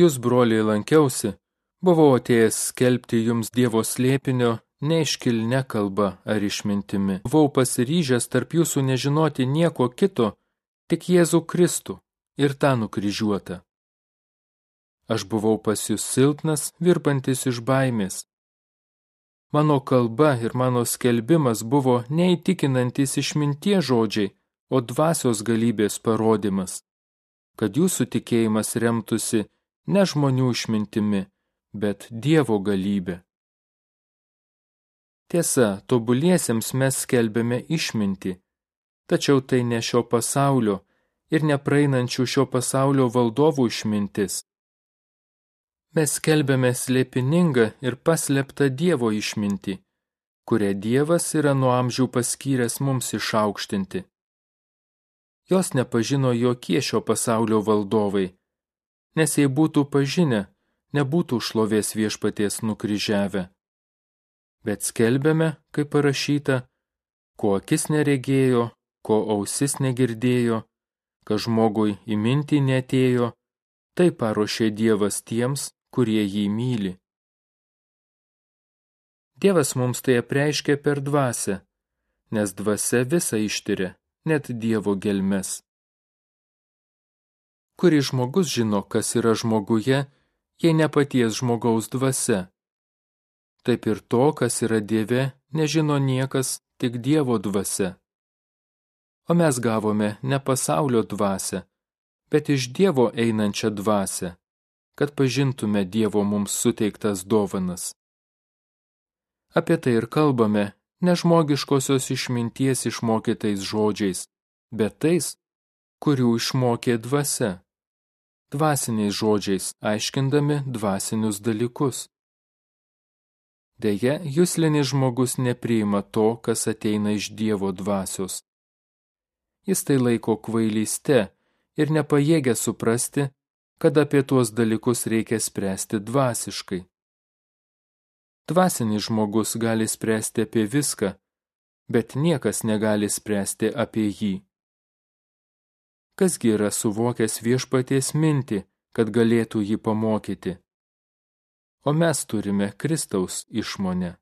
jūs, broliai, lankiausi, buvau atėjęs skelbti jums Dievo slėpinio, neiškilne kalba ar išmintimi. Buvau pasiryžęs tarp jūsų nežinoti nieko kito, tik Jėzų Kristų ir tą nukryžiuotą. Aš buvau pas jūs silpnas, virpantis iš baimės. Mano kalba ir mano skelbimas buvo neįtikinantis išmintie žodžiai, o dvasios galybės parodimas, kad jūsų tikėjimas remtųsi ne žmonių išmintimi, bet Dievo galybė. Tiesa, tobuliesiems mes skelbėme išmintį, tačiau tai ne šio pasaulio ir nepraeinančių šio pasaulio valdovų išmintis. Mes skelbėme slėpiningą ir paslėptą Dievo išmintį, kurią Dievas yra nuo amžių paskyręs mums išaukštinti. Jos nepažino jokie šio pasaulio valdovai, nes jei būtų pažinę, nebūtų šlovės viešpaties nukryžiavę. Bet skelbėme, kaip parašyta, ko akis neregėjo, ko ausis negirdėjo, kad žmogui į mintį netėjo, tai paruošė Dievas tiems, kurie jį myli. Dievas mums tai apreiškė per dvasę, nes dvasia visą ištiria net Dievo gelmes. Kuri žmogus žino, kas yra žmoguje, jei ne paties žmogaus dvasia. Taip ir to, kas yra Dieve, nežino niekas, tik Dievo dvasia. O mes gavome ne pasaulio dvasę, bet iš Dievo einančią dvasę, kad pažintume Dievo mums suteiktas dovanas. Apie tai ir kalbame, nežmogiškosios išminties išmokytais žodžiais, bet tais, kurių išmokė dvasia, dvasiniais žodžiais aiškindami dvasinius dalykus. Deja, juslinis žmogus nepriima to, kas ateina iš Dievo dvasios. Jis tai laiko kvailyste ir nepajėgia suprasti, kad apie tuos dalykus reikia spręsti dvasiškai. Dvasinis žmogus gali spręsti apie viską, bet niekas negali spręsti apie jį. Kasgi yra suvokęs viešpaties mintį, kad galėtų jį pamokyti? O mes turime Kristaus išmonę.